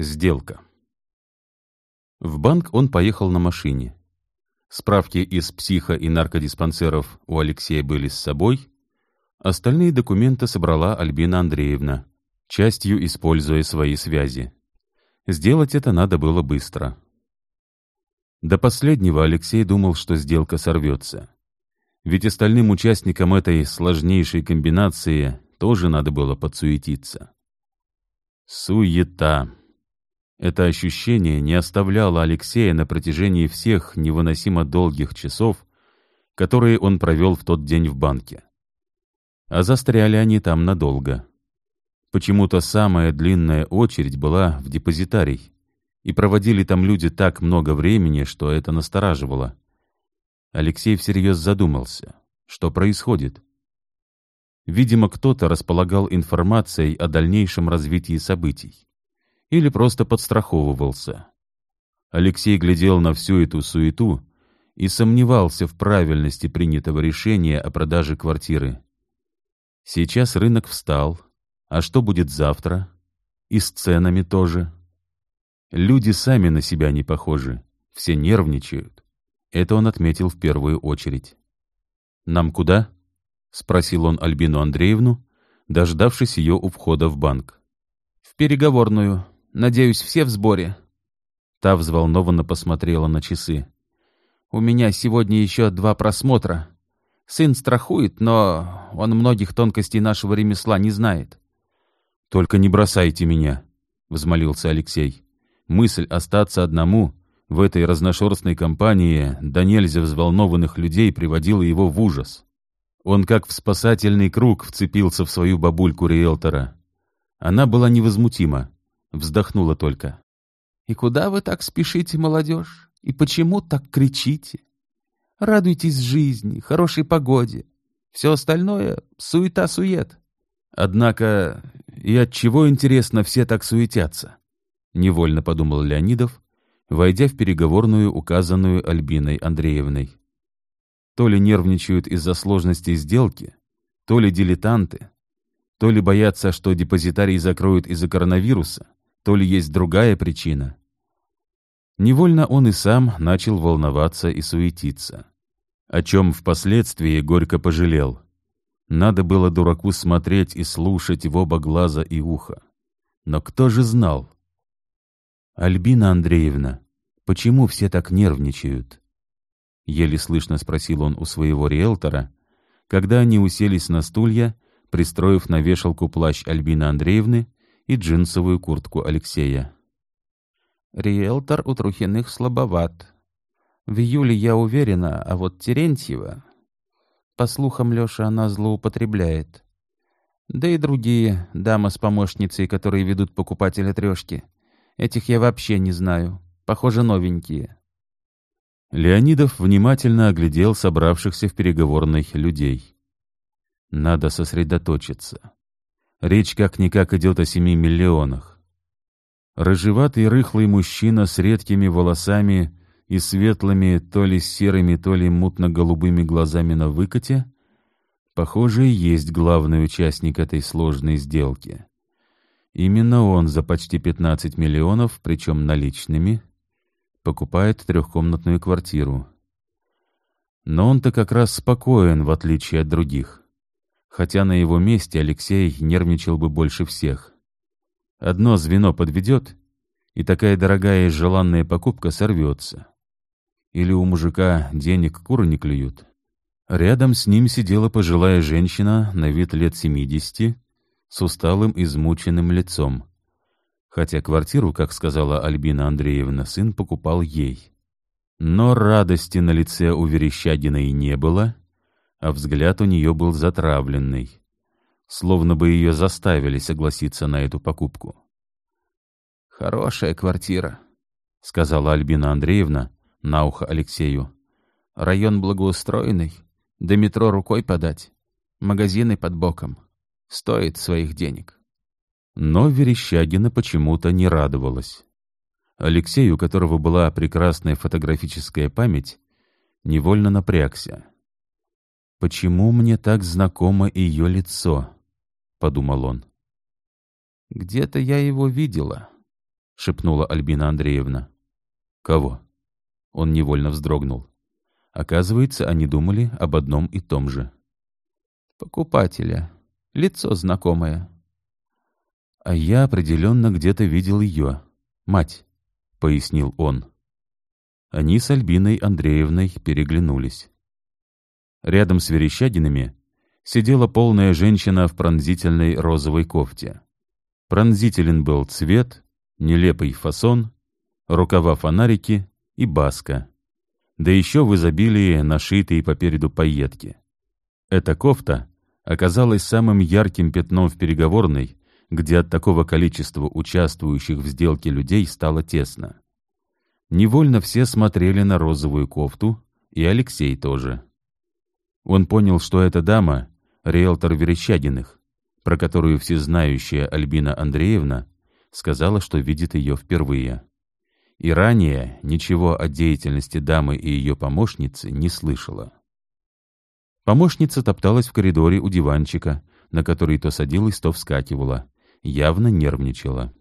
Сделка. В банк он поехал на машине. Справки из психо- и наркодиспансеров у Алексея были с собой. Остальные документы собрала Альбина Андреевна, частью используя свои связи. Сделать это надо было быстро. До последнего Алексей думал, что сделка сорвется. Ведь остальным участникам этой сложнейшей комбинации тоже надо было подсуетиться. Суета. Это ощущение не оставляло Алексея на протяжении всех невыносимо долгих часов, которые он провел в тот день в банке. А застряли они там надолго. Почему-то самая длинная очередь была в депозитарий, и проводили там люди так много времени, что это настораживало. Алексей всерьез задумался, что происходит. Видимо, кто-то располагал информацией о дальнейшем развитии событий или просто подстраховывался. Алексей глядел на всю эту суету и сомневался в правильности принятого решения о продаже квартиры. Сейчас рынок встал, а что будет завтра? И с ценами тоже. Люди сами на себя не похожи, все нервничают. Это он отметил в первую очередь. «Нам куда?» — спросил он Альбину Андреевну, дождавшись ее у входа в банк. «В переговорную», Надеюсь, все в сборе?» Та взволнованно посмотрела на часы. «У меня сегодня еще два просмотра. Сын страхует, но он многих тонкостей нашего ремесла не знает». «Только не бросайте меня», — взмолился Алексей. Мысль остаться одному в этой разношерстной компании до нельзя взволнованных людей приводила его в ужас. Он как в спасательный круг вцепился в свою бабульку риэлтора. Она была невозмутима вздохнула только. «И куда вы так спешите, молодежь? И почему так кричите? Радуйтесь жизни, хорошей погоде. Все остальное — суета-сует». «Однако и от чего, интересно, все так суетятся?» — невольно подумал Леонидов, войдя в переговорную, указанную Альбиной Андреевной. То ли нервничают из-за сложности сделки, то ли дилетанты, то ли боятся, что депозитарий закроют из-за коронавируса, то ли есть другая причина. Невольно он и сам начал волноваться и суетиться, о чем впоследствии горько пожалел. Надо было дураку смотреть и слушать в оба глаза и уха. Но кто же знал? «Альбина Андреевна, почему все так нервничают?» Еле слышно спросил он у своего риэлтора, когда они уселись на стулья, пристроив на вешалку плащ Альбины Андреевны и джинсовую куртку Алексея. «Риэлтор у Трухиных слабоват. В июле я уверена, а вот Терентьева... По слухам, Леша, она злоупотребляет. Да и другие, дама с помощницей, которые ведут покупателя трешки. Этих я вообще не знаю. Похоже, новенькие». Леонидов внимательно оглядел собравшихся в переговорной людей. «Надо сосредоточиться. Речь как-никак идет о семи миллионах. Рыжеватый рыхлый мужчина с редкими волосами и светлыми, то ли серыми, то ли мутно-голубыми глазами на выкате, похоже, и есть главный участник этой сложной сделки. Именно он за почти 15 миллионов, причем наличными, покупает трехкомнатную квартиру. Но он-то как раз спокоен, в отличие от других хотя на его месте Алексей нервничал бы больше всех. Одно звено подведет, и такая дорогая и желанная покупка сорвется. Или у мужика денег куры не клюют. Рядом с ним сидела пожилая женщина на вид лет семидесяти, с усталым, измученным лицом. Хотя квартиру, как сказала Альбина Андреевна, сын покупал ей. Но радости на лице у Верещагиной не было — а взгляд у нее был затравленный, словно бы ее заставили согласиться на эту покупку. «Хорошая квартира», — сказала Альбина Андреевна на ухо Алексею. «Район благоустроенный, до метро рукой подать, магазины под боком. Стоит своих денег». Но Верещагина почему-то не радовалась. Алексей, у которого была прекрасная фотографическая память, невольно напрягся. «Почему мне так знакомо ее лицо?» — подумал он. «Где-то я его видела», — шепнула Альбина Андреевна. Кого? Он невольно вздрогнул. Оказывается, они думали об одном и том же. Покупателя. Лицо знакомое. А я определенно где-то видел ее. Мать, — пояснил он. Они с Альбиной Андреевной переглянулись. Рядом с Верещагинами сидела полная женщина в пронзительной розовой кофте. Пронзителен был цвет, нелепый фасон, рукава-фонарики и баска. Да еще в изобилии нашитые попереду пайетки. Эта кофта оказалась самым ярким пятном в переговорной, где от такого количества участвующих в сделке людей стало тесно. Невольно все смотрели на розовую кофту, и Алексей тоже. Он понял, что эта дама — риэлтор Верещагиных, про которую всезнающая Альбина Андреевна сказала, что видит ее впервые. И ранее ничего о деятельности дамы и ее помощницы не слышала. Помощница топталась в коридоре у диванчика, на который то садилась, то вскакивала. Явно нервничала.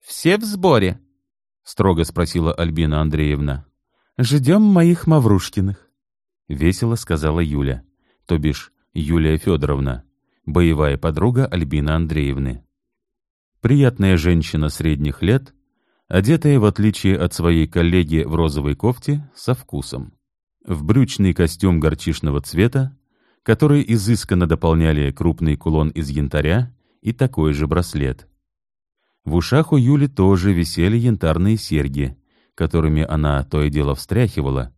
«Все в сборе?» — строго спросила Альбина Андреевна. «Ждем моих Маврушкиных», — весело сказала Юля, то бишь Юлия Федоровна, боевая подруга Альбины Андреевны. Приятная женщина средних лет, одетая, в отличие от своей коллеги в розовой кофте, со вкусом. В брючный костюм горчишного цвета, который изысканно дополняли крупный кулон из янтаря и такой же браслет. В ушах у Юли тоже висели янтарные серьги, которыми она то и дело встряхивала,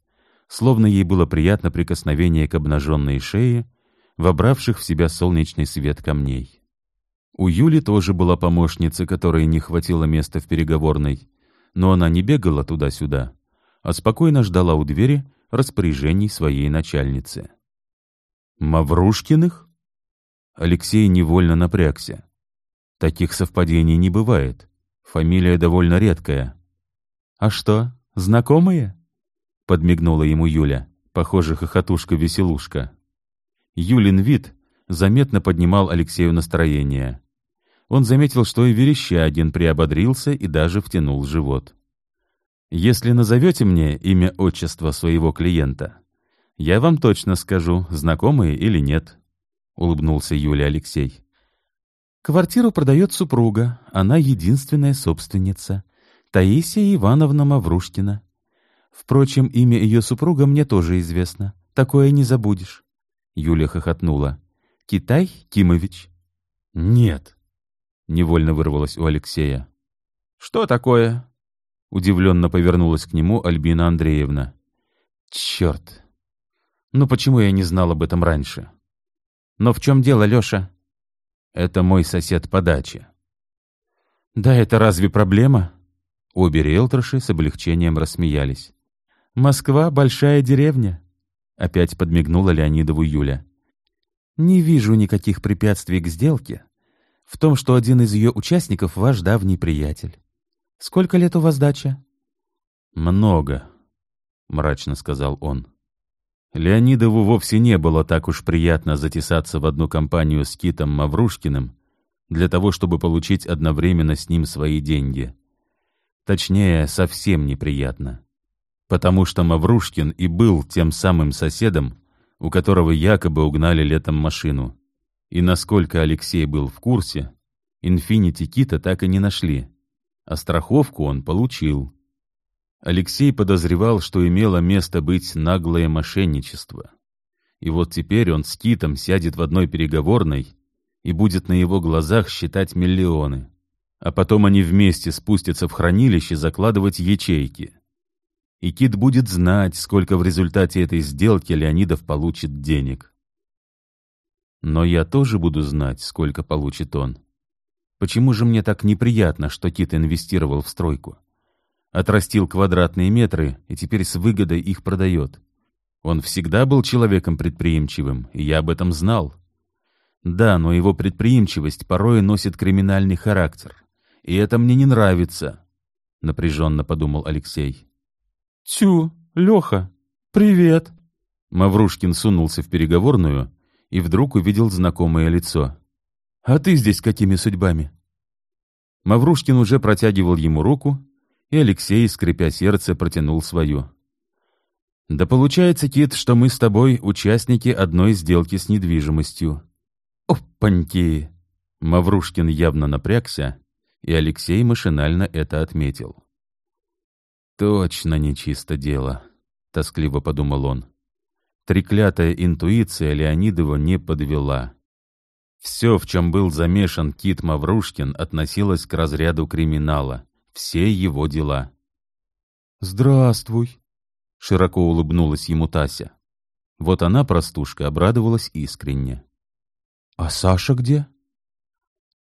словно ей было приятно прикосновение к обнаженной шее, вобравших в себя солнечный свет камней. У Юли тоже была помощница, которой не хватило места в переговорной, но она не бегала туда-сюда, а спокойно ждала у двери распоряжений своей начальницы. «Маврушкиных?» Алексей невольно напрягся. Таких совпадений не бывает. Фамилия довольно редкая. «А что, знакомые?» — подмигнула ему Юля, похоже, хохотушка-веселушка. Юлин вид заметно поднимал Алексею настроение. Он заметил, что и Верещагин приободрился и даже втянул живот. «Если назовете мне имя отчества своего клиента, я вам точно скажу, знакомые или нет», — улыбнулся Юля Алексей. «Квартиру продает супруга, она единственная собственница, Таисия Ивановна Маврушкина. Впрочем, имя ее супруга мне тоже известно, такое не забудешь». Юля хохотнула. «Китай Кимович». «Нет», — невольно вырвалось у Алексея. «Что такое?» Удивленно повернулась к нему Альбина Андреевна. «Черт! Ну почему я не знал об этом раньше? Но в чем дело, Леша?» «Это мой сосед по даче». «Да это разве проблема?» Обе риэлторши с облегчением рассмеялись. «Москва — большая деревня», — опять подмигнула Леонидову Юля. «Не вижу никаких препятствий к сделке, в том, что один из ее участников ваш давний приятель. Сколько лет у вас дача? Много, мрачно сказал он. Леонидову вовсе не было так уж приятно затесаться в одну компанию с Китом Маврушкиным для того, чтобы получить одновременно с ним свои деньги. Точнее, совсем неприятно. Потому что Маврушкин и был тем самым соседом, у которого якобы угнали летом машину. И насколько Алексей был в курсе, «Инфинити Кита» так и не нашли, а страховку он получил. Алексей подозревал, что имело место быть наглое мошенничество. И вот теперь он с Китом сядет в одной переговорной и будет на его глазах считать миллионы. А потом они вместе спустятся в хранилище закладывать ячейки. И Кит будет знать, сколько в результате этой сделки Леонидов получит денег. Но я тоже буду знать, сколько получит он. Почему же мне так неприятно, что Кит инвестировал в стройку? Отрастил квадратные метры и теперь с выгодой их продает. Он всегда был человеком предприимчивым, и я об этом знал. Да, но его предприимчивость порой носит криминальный характер. И это мне не нравится, — напряженно подумал Алексей. «Тю, Леха, привет!» Маврушкин сунулся в переговорную и вдруг увидел знакомое лицо. «А ты здесь какими судьбами?» Маврушкин уже протягивал ему руку, и Алексей, скрипя сердце, протянул свою. «Да получается, Кит, что мы с тобой участники одной сделки с недвижимостью». «Опаньки!» Маврушкин явно напрягся, и Алексей машинально это отметил. «Точно нечисто дело», — тоскливо подумал он. Треклятая интуиция Леонидова не подвела. Все, в чем был замешан Кит Маврушкин, относилось к разряду криминала. Все его дела. «Здравствуй», — широко улыбнулась ему Тася. Вот она, простушка, обрадовалась искренне. «А Саша где?»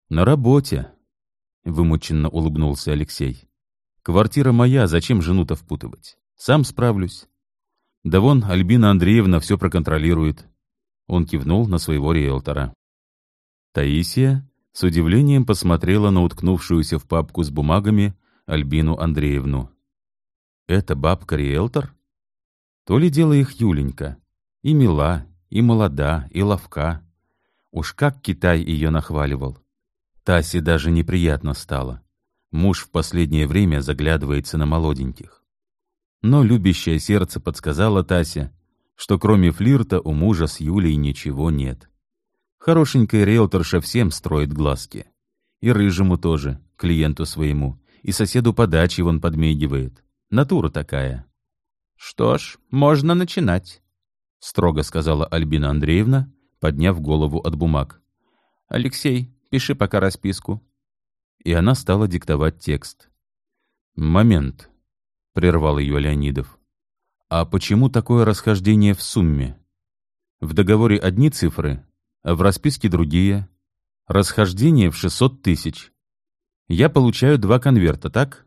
«На работе», — вымученно улыбнулся Алексей. «Квартира моя, зачем жену-то впутывать? Сам справлюсь». «Да вон, Альбина Андреевна все проконтролирует». Он кивнул на своего риэлтора. Таисия с удивлением посмотрела на уткнувшуюся в папку с бумагами Альбину Андреевну. «Это бабка-риэлтор?» То ли дело их Юленька. И мила, и молода, и ловка. Уж как Китай ее нахваливал. Тасе даже неприятно стало. Муж в последнее время заглядывается на молоденьких. Но любящее сердце подсказало Тасе, что кроме флирта у мужа с Юлей ничего нет. Хорошенькая риэлторша всем строит глазки. И рыжему тоже, клиенту своему, и соседу по даче вон подмигивает. Натура такая. «Что ж, можно начинать», — строго сказала Альбина Андреевна, подняв голову от бумаг. «Алексей, Пиши пока расписку». И она стала диктовать текст. «Момент», — прервал ее Леонидов. «А почему такое расхождение в сумме? В договоре одни цифры, а в расписке другие. Расхождение в 600 тысяч. Я получаю два конверта, так?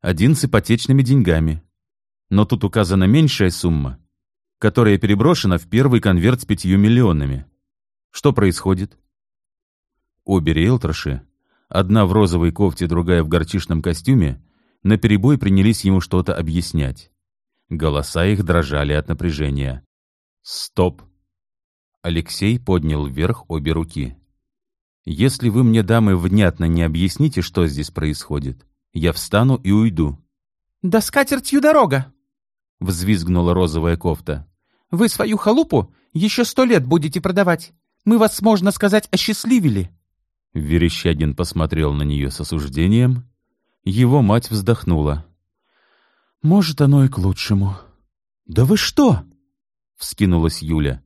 Один с ипотечными деньгами. Но тут указана меньшая сумма, которая переброшена в первый конверт с пятью миллионами. Что происходит? Обе риэлторши, одна в розовой кофте, другая в горчишном костюме, наперебой принялись ему что-то объяснять. Голоса их дрожали от напряжения. «Стоп!» Алексей поднял вверх обе руки. «Если вы мне, дамы, внятно не объясните, что здесь происходит, я встану и уйду». «Да скатертью дорога!» — взвизгнула розовая кофта. «Вы свою халупу еще сто лет будете продавать. Мы вас, можно сказать, осчастливили». Верещагин посмотрел на нее с осуждением. Его мать вздохнула. «Может, оно и к лучшему». «Да вы что?» — вскинулась Юля.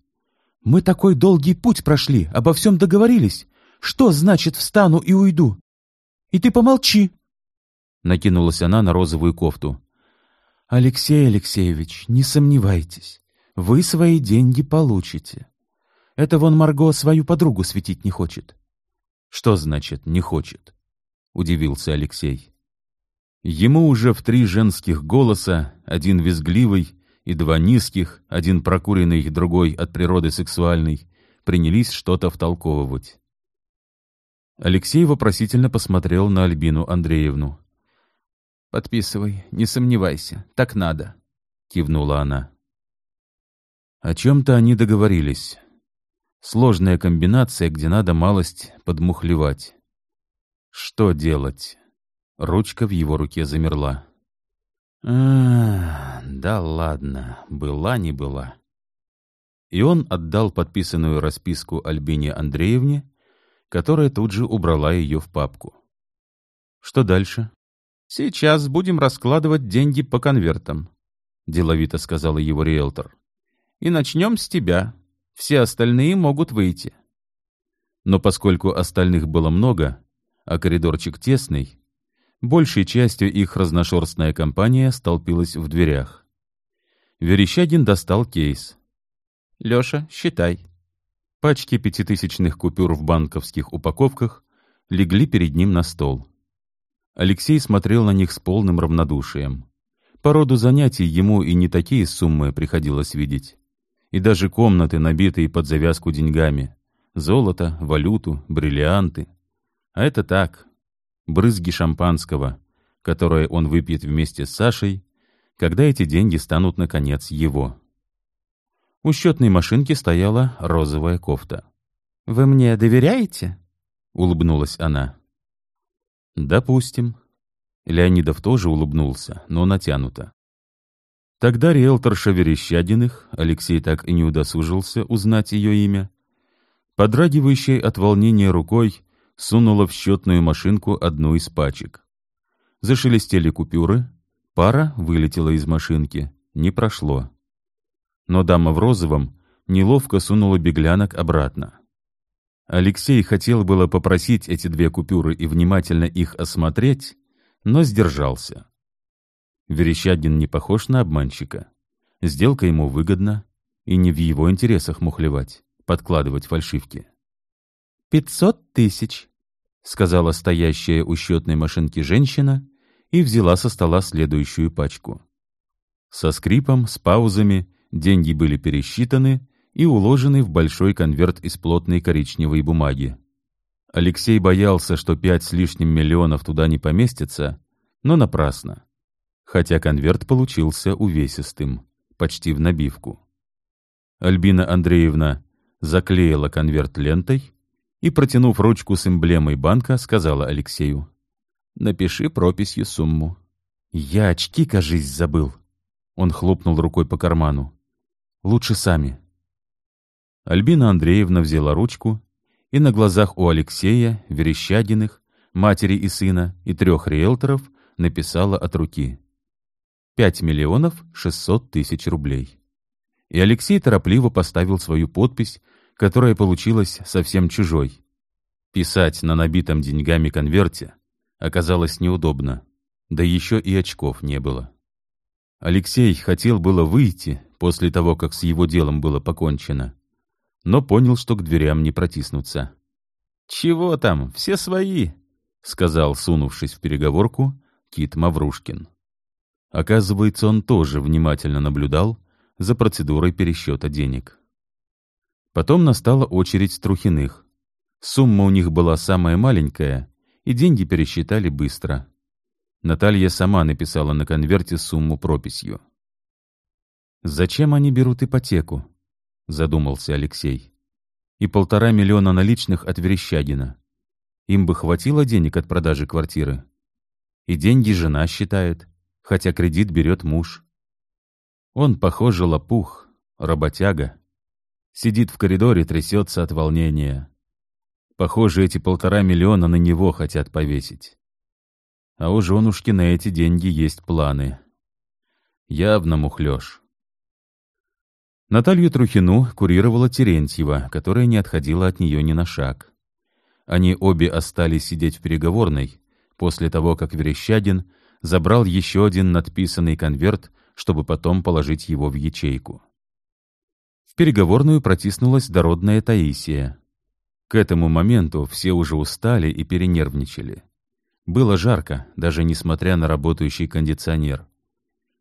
«Мы такой долгий путь прошли, обо всем договорились. Что значит «встану и уйду»? И ты помолчи!» Накинулась она на розовую кофту. «Алексей Алексеевич, не сомневайтесь, вы свои деньги получите. Это вон Марго свою подругу светить не хочет. «Что значит «не хочет»?» — удивился Алексей. Ему уже в три женских голоса, один визгливый и два низких, один прокуренный, другой от природы сексуальный, принялись что-то втолковывать. Алексей вопросительно посмотрел на Альбину Андреевну. «Подписывай, не сомневайся, так надо», — кивнула она. О чем-то они договорились. Сложная комбинация, где надо малость подмухлевать. Что делать? Ручка в его руке замерла. А, да ладно, была не была. И он отдал подписанную расписку Альбине Андреевне, которая тут же убрала ее в папку. Что дальше? Сейчас будем раскладывать деньги по конвертам, деловито сказала его риэлтор. И начнем с тебя. Все остальные могут выйти. Но поскольку остальных было много, а коридорчик тесный, большей частью их разношерстная компания столпилась в дверях. Верещагин достал кейс. «Леша, считай». Пачки пятитысячных купюр в банковских упаковках легли перед ним на стол. Алексей смотрел на них с полным равнодушием. По роду занятий ему и не такие суммы приходилось видеть и даже комнаты, набитые под завязку деньгами. Золото, валюту, бриллианты. А это так, брызги шампанского, которое он выпьет вместе с Сашей, когда эти деньги станут, наконец, его. У счетной машинки стояла розовая кофта. «Вы мне доверяете?» — улыбнулась она. Допустим. Леонидов тоже улыбнулся, но натянуто. Тогда риэлторша Верещадиных, Алексей так и не удосужился узнать ее имя, подрагивающей от волнения рукой, сунула в счетную машинку одну из пачек. Зашелестели купюры, пара вылетела из машинки, не прошло. Но дама в розовом неловко сунула беглянок обратно. Алексей хотел было попросить эти две купюры и внимательно их осмотреть, но сдержался. Верещагин не похож на обманщика. Сделка ему выгодна, и не в его интересах мухлевать, подкладывать фальшивки. «Пятьсот тысяч», — сказала стоящая у счетной машинки женщина и взяла со стола следующую пачку. Со скрипом, с паузами деньги были пересчитаны и уложены в большой конверт из плотной коричневой бумаги. Алексей боялся, что пять с лишним миллионов туда не поместится, но напрасно хотя конверт получился увесистым, почти в набивку. Альбина Андреевна заклеила конверт лентой и, протянув ручку с эмблемой банка, сказала Алексею, «Напиши прописью сумму». «Я очки, кажись, забыл». Он хлопнул рукой по карману. «Лучше сами». Альбина Андреевна взяла ручку и на глазах у Алексея, Верещагиных, матери и сына и трех риэлторов написала от руки. 5 миллионов 600 тысяч рублей. И Алексей торопливо поставил свою подпись, которая получилась совсем чужой. Писать на набитом деньгами конверте оказалось неудобно, да еще и очков не было. Алексей хотел было выйти после того, как с его делом было покончено, но понял, что к дверям не протиснуться. «Чего там, все свои», — сказал, сунувшись в переговорку, Кит Маврушкин. Оказывается, он тоже внимательно наблюдал за процедурой пересчета денег. Потом настала очередь Трухиных. Сумма у них была самая маленькая, и деньги пересчитали быстро. Наталья сама написала на конверте сумму прописью. «Зачем они берут ипотеку?» — задумался Алексей. «И полтора миллиона наличных от Верещагина. Им бы хватило денег от продажи квартиры. И деньги жена считает хотя кредит берет муж. Он, похоже, лопух, работяга. Сидит в коридоре, трясется от волнения. Похоже, эти полтора миллиона на него хотят повесить. А у женушки на эти деньги есть планы. Явно мухлёж. Наталью Трухину курировала Терентьева, которая не отходила от нее ни на шаг. Они обе остались сидеть в переговорной, после того, как Верещагин забрал еще один надписанный конверт, чтобы потом положить его в ячейку. В переговорную протиснулась дородная Таисия. К этому моменту все уже устали и перенервничали. Было жарко, даже несмотря на работающий кондиционер.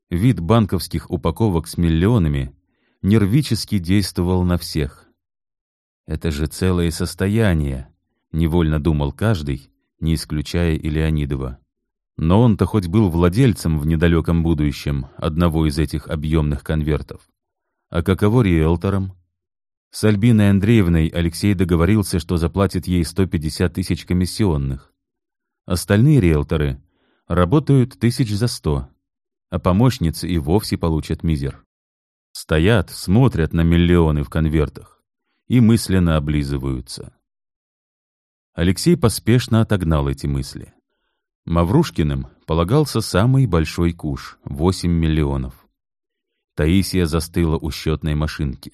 Вид банковских упаковок с миллионами нервически действовал на всех. «Это же целое состояние», — невольно думал каждый, не исключая и Леонидова. Но он-то хоть был владельцем в недалеком будущем одного из этих объемных конвертов. А каково риэлтором? С Альбиной Андреевной Алексей договорился, что заплатит ей 150 тысяч комиссионных. Остальные риэлторы работают тысяч за сто, а помощницы и вовсе получат мизер. Стоят, смотрят на миллионы в конвертах и мысленно облизываются. Алексей поспешно отогнал эти мысли. Маврушкиным полагался самый большой куш — 8 миллионов. Таисия застыла у счетной машинки.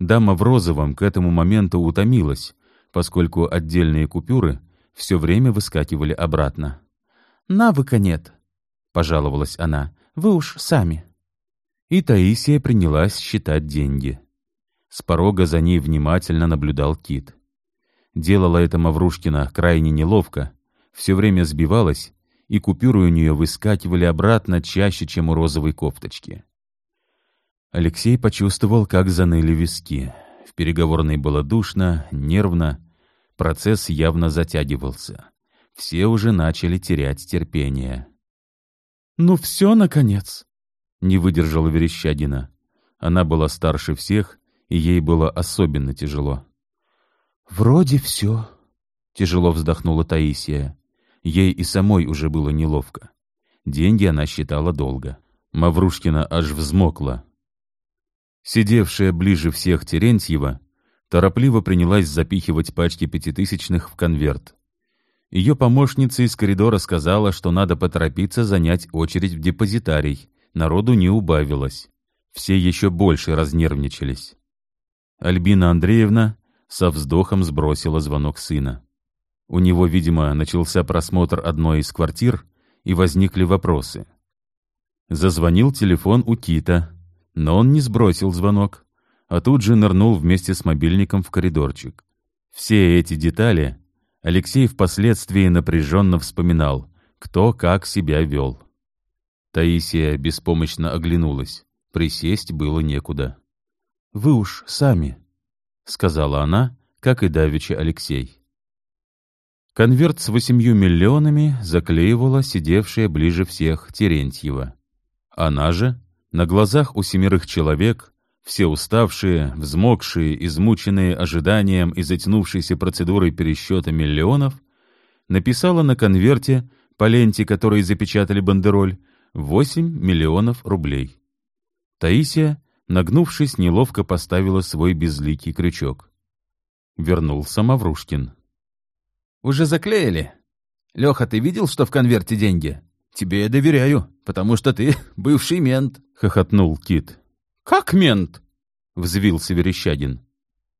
Дама в розовом к этому моменту утомилась, поскольку отдельные купюры все время выскакивали обратно. «Навыка нет», — пожаловалась она, — «вы уж сами». И Таисия принялась считать деньги. С порога за ней внимательно наблюдал Кит. Делала это Маврушкина крайне неловко, все время сбивалась, и купюры у нее выскакивали обратно чаще, чем у розовой кофточки. Алексей почувствовал, как заныли виски. В переговорной было душно, нервно, процесс явно затягивался. Все уже начали терять терпение. «Ну все, наконец!» — не выдержала Верещагина. Она была старше всех, и ей было особенно тяжело. «Вроде все», — тяжело вздохнула Таисия. Ей и самой уже было неловко. Деньги она считала долго. Маврушкина аж взмокла. Сидевшая ближе всех Терентьева торопливо принялась запихивать пачки пятитысячных в конверт. Ее помощница из коридора сказала, что надо поторопиться занять очередь в депозитарий. Народу не убавилось. Все еще больше разнервничались. Альбина Андреевна со вздохом сбросила звонок сына. У него, видимо, начался просмотр одной из квартир, и возникли вопросы. Зазвонил телефон у Кита, но он не сбросил звонок, а тут же нырнул вместе с мобильником в коридорчик. Все эти детали Алексей впоследствии напряженно вспоминал, кто как себя вел. Таисия беспомощно оглянулась. Присесть было некуда. «Вы уж сами», — сказала она, как и давеча Алексей. Конверт с восемью миллионами заклеивала сидевшая ближе всех Терентьева. Она же, на глазах у семерых человек, все уставшие, взмокшие, измученные ожиданием и затянувшейся процедурой пересчета миллионов, написала на конверте, по ленте которой запечатали бандероль, 8 миллионов рублей. Таисия, нагнувшись, неловко поставила свой безликий крючок. Вернулся Маврушкин. «Уже заклеили? Леха, ты видел, что в конверте деньги? Тебе я доверяю, потому что ты бывший мент», — хохотнул Кит. «Как мент?» — взвился Верещагин.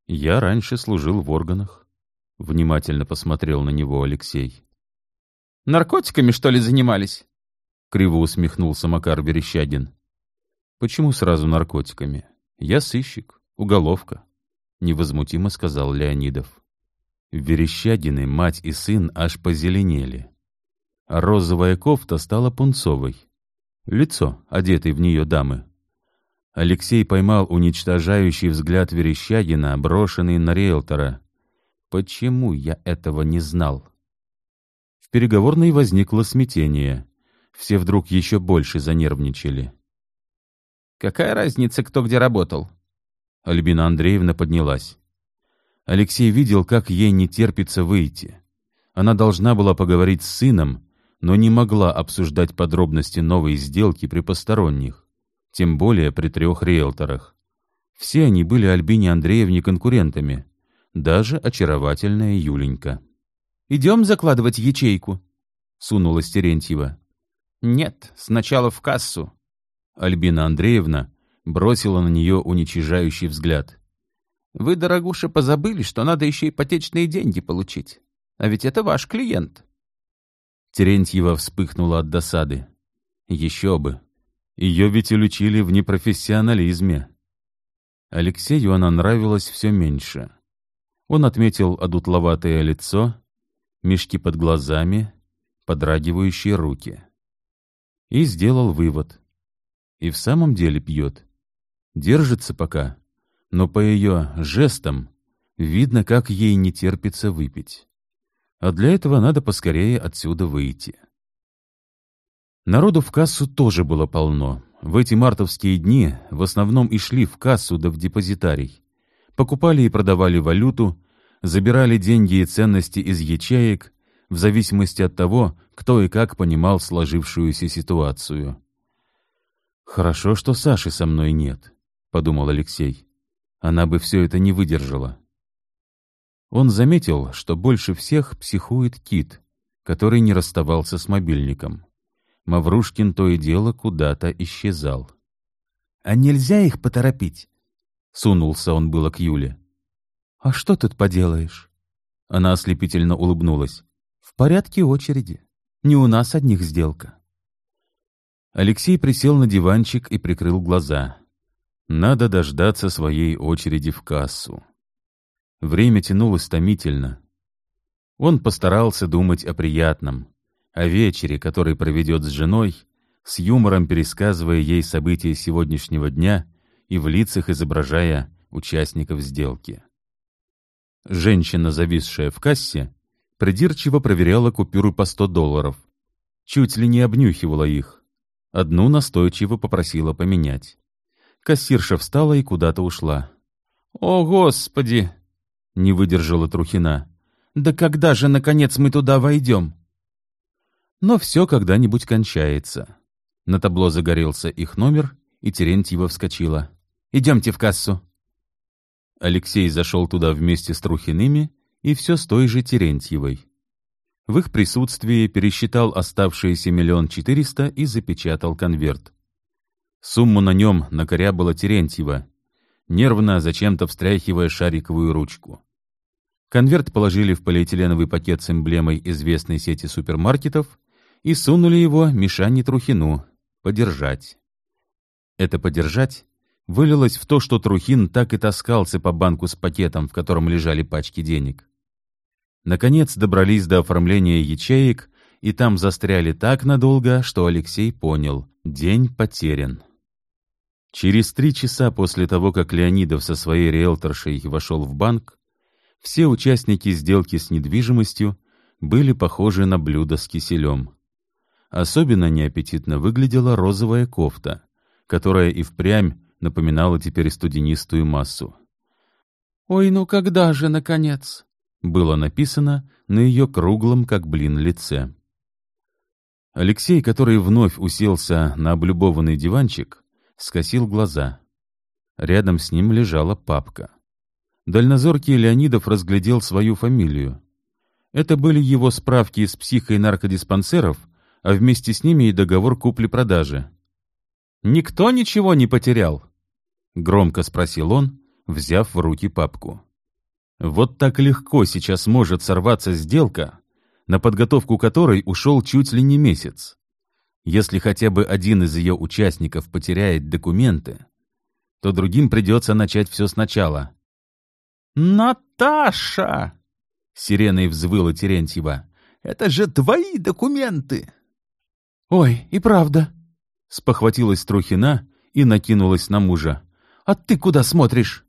«Я раньше служил в органах», — внимательно посмотрел на него Алексей. «Наркотиками, что ли, занимались?» — криво усмехнулся Макар Верещагин. «Почему сразу наркотиками? Я сыщик, уголовка», — невозмутимо сказал Леонидов. Верещагины, мать и сын, аж позеленели. А розовая кофта стала пунцовой. Лицо, одетой в нее дамы, Алексей поймал уничтожающий взгляд Верещагина, брошенный на риэлтора. Почему я этого не знал? В переговорной возникло смятение. Все вдруг еще больше занервничали. «Какая разница, кто где работал?» Альбина Андреевна поднялась. Алексей видел, как ей не терпится выйти. Она должна была поговорить с сыном, но не могла обсуждать подробности новой сделки при посторонних тем более при трех риэлторах. Все они были Альбине Андреевне конкурентами, даже очаровательная Юленька. «Идем закладывать ячейку?» — сунулась Терентьева. «Нет, сначала в кассу». Альбина Андреевна бросила на нее уничижающий взгляд. «Вы, дорогуша, позабыли, что надо еще ипотечные деньги получить. А ведь это ваш клиент». Терентьева вспыхнула от досады. Еще бы. Ее ведь уличили в непрофессионализме. Алексею она нравилась все меньше. Он отметил одутловатое лицо, мешки под глазами, подрагивающие руки. И сделал вывод. И в самом деле пьет. Держится пока, но по ее жестам видно, как ей не терпится выпить. А для этого надо поскорее отсюда выйти. Народу в кассу тоже было полно. В эти мартовские дни в основном и шли в кассу да в депозитарий. Покупали и продавали валюту, забирали деньги и ценности из ячеек, в зависимости от того, кто и как понимал сложившуюся ситуацию. «Хорошо, что Саши со мной нет», — подумал Алексей. «Она бы все это не выдержала». Он заметил, что больше всех психует Кит, который не расставался с мобильником. Маврушкин то и дело куда-то исчезал. «А нельзя их поторопить?» Сунулся он было к Юле. «А что тут поделаешь?» Она ослепительно улыбнулась. «В порядке очереди. Не у нас одних сделка». Алексей присел на диванчик и прикрыл глаза. Надо дождаться своей очереди в кассу. Время тянулось томительно. Он постарался думать о приятном, о вечере, который проведет с женой, с юмором пересказывая ей события сегодняшнего дня и в лицах изображая участников сделки. Женщина, зависшая в кассе, придирчиво проверяла купюры по 100 долларов, чуть ли не обнюхивала их. Одну настойчиво попросила поменять. Кассирша встала и куда-то ушла. «О, Господи!» — не выдержала Трухина. «Да когда же, наконец, мы туда войдем?» Но все когда-нибудь кончается. На табло загорелся их номер, и Терентьева вскочила. «Идемте в кассу». Алексей зашел туда вместе с Трухиными и все с той же Терентьевой. В их присутствии пересчитал оставшиеся миллион четыреста и запечатал конверт. Сумму на нем накорябала Терентьева, нервно зачем-то встряхивая шариковую ручку. Конверт положили в полиэтиленовый пакет с эмблемой известной сети супермаркетов и сунули его Мишане Трухину подержать. Это подержать вылилось в то, что Трухин так и таскался по банку с пакетом, в котором лежали пачки денег. Наконец добрались до оформления ячеек, и там застряли так надолго, что Алексей понял — день потерян. Через три часа после того, как Леонидов со своей риэлторшей вошел в банк, все участники сделки с недвижимостью были похожи на блюдо с киселем. Особенно неаппетитно выглядела розовая кофта, которая и впрямь напоминала теперь студенистую массу. «Ой, ну когда же, наконец?» было написано на ее круглом, как блин, лице. Алексей, который вновь уселся на облюбованный диванчик, скосил глаза. Рядом с ним лежала папка. Дальнозоркий Леонидов разглядел свою фамилию. Это были его справки из психо- и наркодиспансеров, а вместе с ними и договор купли-продажи. «Никто ничего не потерял?» — громко спросил он, взяв в руки папку. Вот так легко сейчас может сорваться сделка, на подготовку которой ушел чуть ли не месяц. Если хотя бы один из ее участников потеряет документы, то другим придется начать все сначала. «Наташа!» — сиреной взвыла Терентьева. «Это же твои документы!» «Ой, и правда!» — спохватилась Трухина и накинулась на мужа. «А ты куда смотришь?»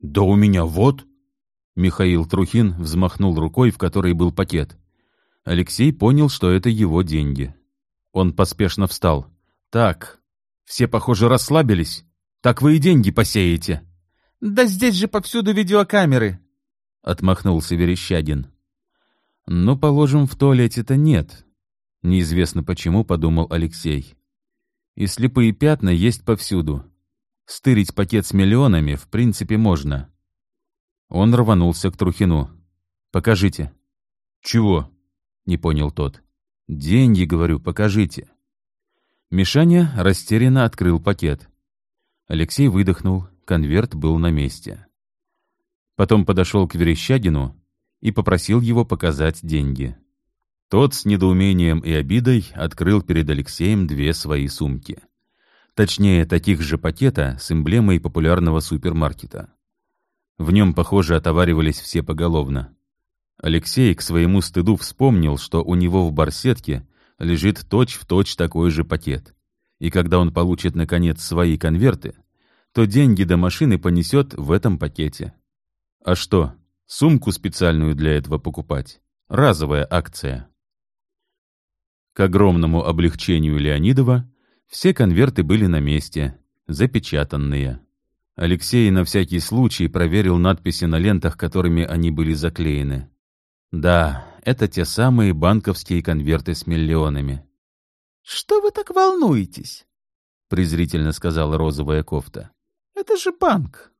«Да у меня вот!» Михаил Трухин взмахнул рукой, в которой был пакет. Алексей понял, что это его деньги. Он поспешно встал. «Так, все, похоже, расслабились. Так вы и деньги посеете». «Да здесь же повсюду видеокамеры», — отмахнулся Верещагин. «Ну, положим, в туалете-то нет», — неизвестно почему, подумал Алексей. «И слепые пятна есть повсюду. Стырить пакет с миллионами, в принципе, можно. Он рванулся к Трухину. «Покажите». «Чего?» — не понял тот. «Деньги, говорю, покажите». Мишаня растерянно открыл пакет. Алексей выдохнул, конверт был на месте. Потом подошел к Верещагину и попросил его показать деньги. Тот с недоумением и обидой открыл перед Алексеем две свои сумки. Точнее, таких же пакета с эмблемой популярного супермаркета. В нем, похоже, отоваривались все поголовно. Алексей к своему стыду вспомнил, что у него в барсетке лежит точь-в-точь точь такой же пакет. И когда он получит, наконец, свои конверты, то деньги до машины понесет в этом пакете. А что, сумку специальную для этого покупать? Разовая акция. К огромному облегчению Леонидова все конверты были на месте, запечатанные. Алексей на всякий случай проверил надписи на лентах, которыми они были заклеены. Да, это те самые банковские конверты с миллионами. «Что вы так волнуетесь?» — презрительно сказала розовая кофта. «Это же банк!»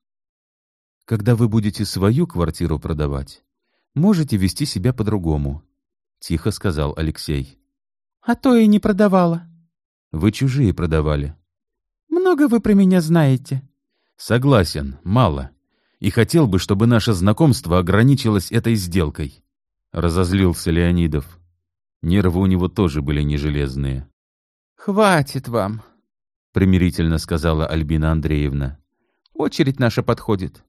«Когда вы будете свою квартиру продавать, можете вести себя по-другому», — тихо сказал Алексей. «А то и не продавала». «Вы чужие продавали». «Много вы про меня знаете», Согласен, мало. И хотел бы, чтобы наше знакомство ограничилось этой сделкой. Разозлился Леонидов. Нервы у него тоже были не железные. «Хватит вам», — примирительно сказала Альбина Андреевна. «Очередь наша подходит».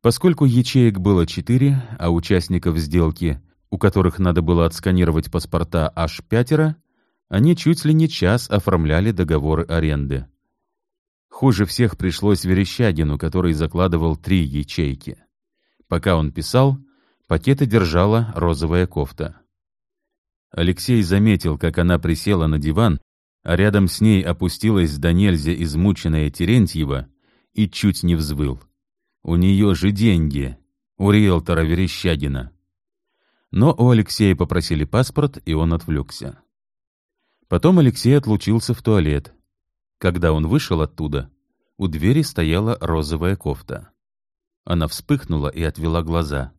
Поскольку ячеек было четыре, а участников сделки, у которых надо было отсканировать паспорта аж пятеро, они чуть ли не час оформляли договоры аренды. Хуже всех пришлось Верещагину, который закладывал три ячейки. Пока он писал, пакеты держала розовая кофта. Алексей заметил, как она присела на диван, а рядом с ней опустилась до нельзя измученная Терентьева и чуть не взвыл. У нее же деньги, у риэлтора Верещагина. Но у Алексея попросили паспорт, и он отвлекся. Потом Алексей отлучился в туалет. Когда он вышел оттуда, у двери стояла розовая кофта. Она вспыхнула и отвела глаза.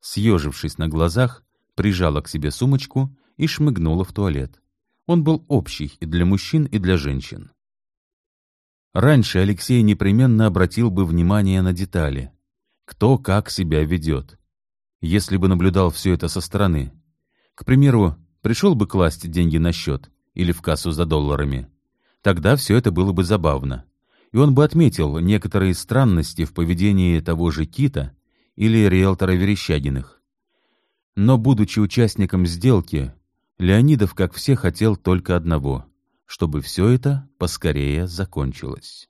Съежившись на глазах, прижала к себе сумочку и шмыгнула в туалет. Он был общий и для мужчин, и для женщин. Раньше Алексей непременно обратил бы внимание на детали. Кто как себя ведет. Если бы наблюдал все это со стороны. К примеру, пришел бы класть деньги на счет или в кассу за долларами. Тогда все это было бы забавно. И он бы отметил некоторые странности в поведении того же Кита или риэлтора Верещагиных. Но, будучи участником сделки, Леонидов, как все, хотел только одного — чтобы все это поскорее закончилось.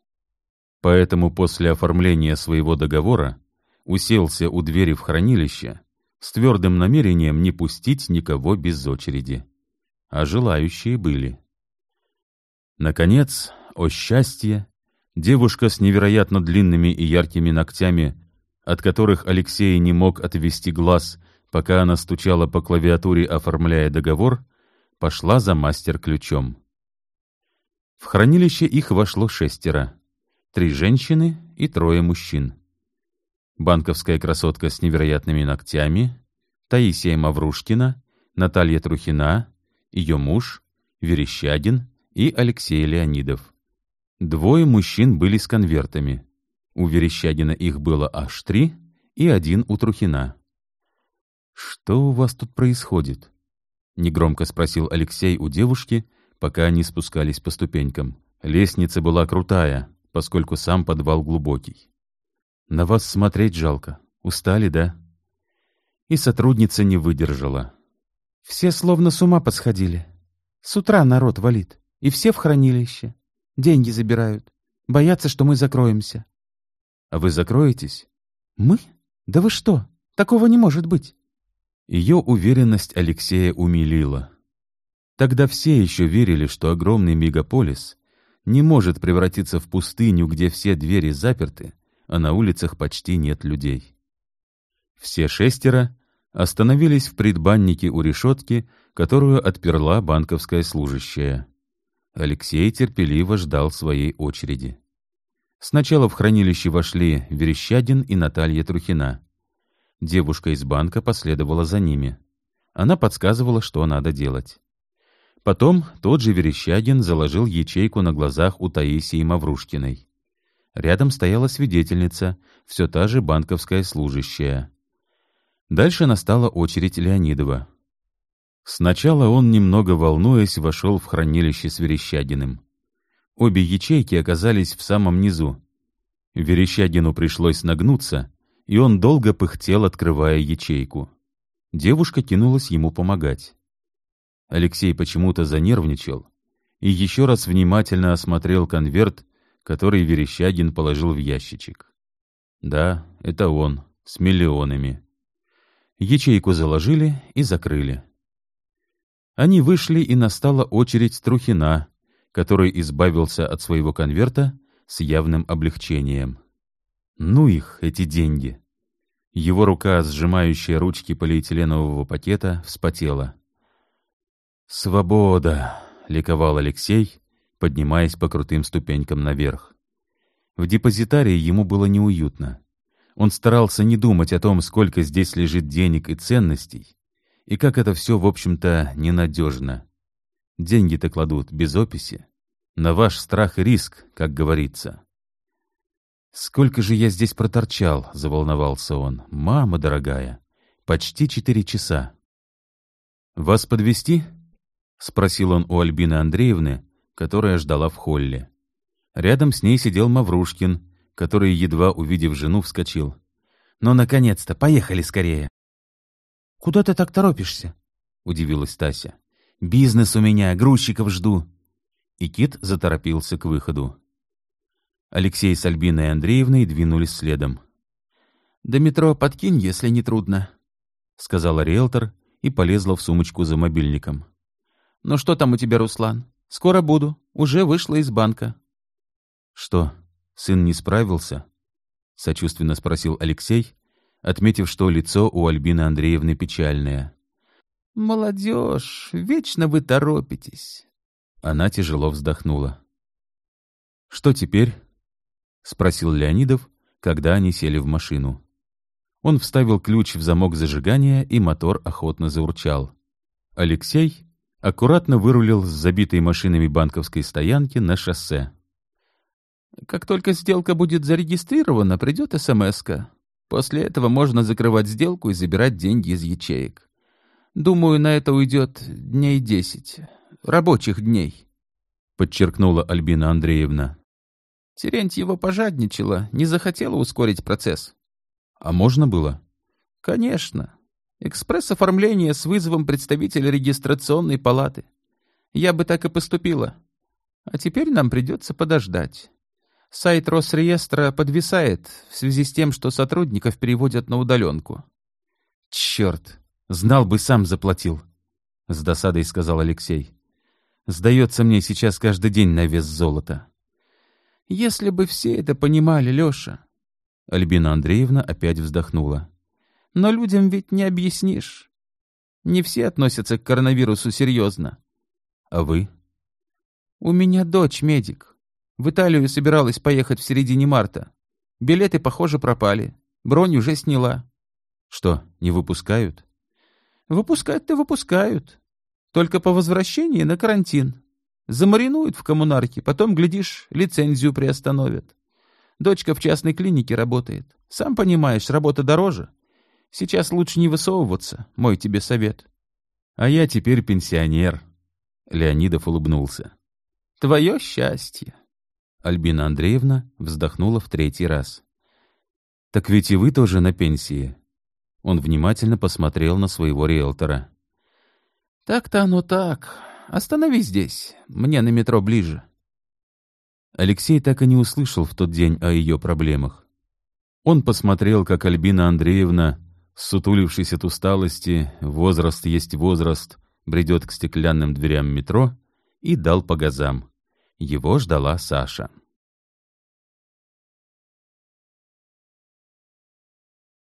Поэтому после оформления своего договора уселся у двери в хранилище с твердым намерением не пустить никого без очереди. А желающие были. Наконец, о счастье, девушка с невероятно длинными и яркими ногтями, от которых Алексей не мог отвести глаз, пока она стучала по клавиатуре, оформляя договор, пошла за мастер-ключом. В хранилище их вошло шестеро. Три женщины и трое мужчин. Банковская красотка с невероятными ногтями, Таисия Маврушкина, Наталья Трухина, ее муж, Верещагин и Алексей Леонидов. Двое мужчин были с конвертами. У Верещагина их было аж три и один у Трухина. «Что у вас тут происходит?» — негромко спросил Алексей у девушки, пока они спускались по ступенькам. Лестница была крутая, поскольку сам подвал глубокий. «На вас смотреть жалко. Устали, да?» И сотрудница не выдержала. «Все словно с ума посходили. С утра народ валит, и все в хранилище. Деньги забирают. Боятся, что мы закроемся». «А вы закроетесь?» «Мы? Да вы что? Такого не может быть!» Ее уверенность Алексея умилила. Тогда все еще верили, что огромный мегаполис не может превратиться в пустыню, где все двери заперты, а на улицах почти нет людей. Все шестеро остановились в предбаннике у решетки, которую отперла банковская служащая. Алексей терпеливо ждал своей очереди. Сначала в хранилище вошли Верещадин и Наталья Трухина. Девушка из банка последовала за ними. Она подсказывала, что надо делать. Потом тот же Верещагин заложил ячейку на глазах у Таисии Маврушкиной. Рядом стояла свидетельница, все та же банковская служащая. Дальше настала очередь Леонидова. Сначала он, немного волнуясь, вошел в хранилище с Верещагиным. Обе ячейки оказались в самом низу. Верещагину пришлось нагнуться, и он долго пыхтел, открывая ячейку. Девушка кинулась ему помогать. Алексей почему-то занервничал и еще раз внимательно осмотрел конверт, который Верещагин положил в ящичек. Да, это он, с миллионами. Ячейку заложили и закрыли. Они вышли, и настала очередь Трухина, который избавился от своего конверта с явным облегчением. Ну их, эти деньги! Его рука, сжимающая ручки полиэтиленового пакета, вспотела. «Свобода!» — ликовал Алексей, поднимаясь по крутым ступенькам наверх. В депозитарии ему было неуютно. Он старался не думать о том, сколько здесь лежит денег и ценностей, и как это все, в общем-то, ненадежно. Деньги-то кладут без описи. На ваш страх и риск, как говорится. «Сколько же я здесь проторчал?» — заволновался он. «Мама дорогая, почти четыре часа». «Вас подвести? — спросил он у Альбины Андреевны, которая ждала в холле. Рядом с ней сидел Маврушкин, который, едва увидев жену, вскочил. «Ну, наконец-то! Поехали скорее!» «Куда ты так торопишься?» — удивилась Тася. «Бизнес у меня, грузчиков жду!» И Кит заторопился к выходу. Алексей с Альбиной Андреевной двинулись следом. «До метро подкинь, если не трудно», — сказала риэлтор и полезла в сумочку за мобильником. «Ну что там у тебя, Руслан? Скоро буду. Уже вышла из банка». «Что, сын не справился?» — сочувственно спросил Алексей, отметив, что лицо у Альбины Андреевны печальное. «Молодежь, вечно вы торопитесь». Она тяжело вздохнула. «Что теперь?» — спросил Леонидов, когда они сели в машину. Он вставил ключ в замок зажигания, и мотор охотно заурчал. Алексей аккуратно вырулил с забитой машинами банковской стоянки на шоссе. «Как только сделка будет зарегистрирована, придет смс -ка. После этого можно закрывать сделку и забирать деньги из ячеек. Думаю, на это уйдет дней десять. Рабочих дней», — подчеркнула Альбина Андреевна. Терентьева пожадничала, не захотела ускорить процесс. А можно было? Конечно. Экспресс-оформление с вызовом представителя регистрационной палаты. Я бы так и поступила. А теперь нам придется подождать. Сайт Росреестра подвисает в связи с тем, что сотрудников переводят на удаленку. Черт, знал бы, сам заплатил, — с досадой сказал Алексей. Сдается мне сейчас каждый день на вес золота. Если бы все это понимали, Леша. Альбина Андреевна опять вздохнула. Но людям ведь не объяснишь. Не все относятся к коронавирусу серьезно. А вы? У меня дочь медик. В Италию собиралась поехать в середине марта. Билеты, похоже, пропали. Бронь уже сняла. Что, не выпускают? Выпускать-то выпускают. Только по возвращении на карантин. Замаринуют в коммунарке, потом, глядишь, лицензию приостановят. Дочка в частной клинике работает. Сам понимаешь, работа дороже. Сейчас лучше не высовываться, мой тебе совет. А я теперь пенсионер. Леонидов улыбнулся. Твое счастье. Альбина Андреевна вздохнула в третий раз. Так ведь и вы тоже на пенсии. Он внимательно посмотрел на своего риэлтора. Так-то оно так. Останови здесь, мне на метро ближе. Алексей так и не услышал в тот день о ее проблемах. Он посмотрел, как Альбина Андреевна, сутулившись от усталости, возраст есть возраст, бредет к стеклянным дверям метро и дал по газам. Его ждала Саша.